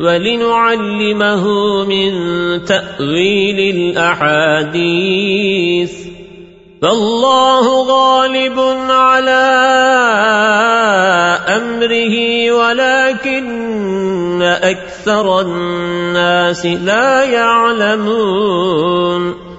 ولنعلمه من تأويل الأحاديث. فالله غالب على أمره ولكن أكثر الناس لا يعلمون.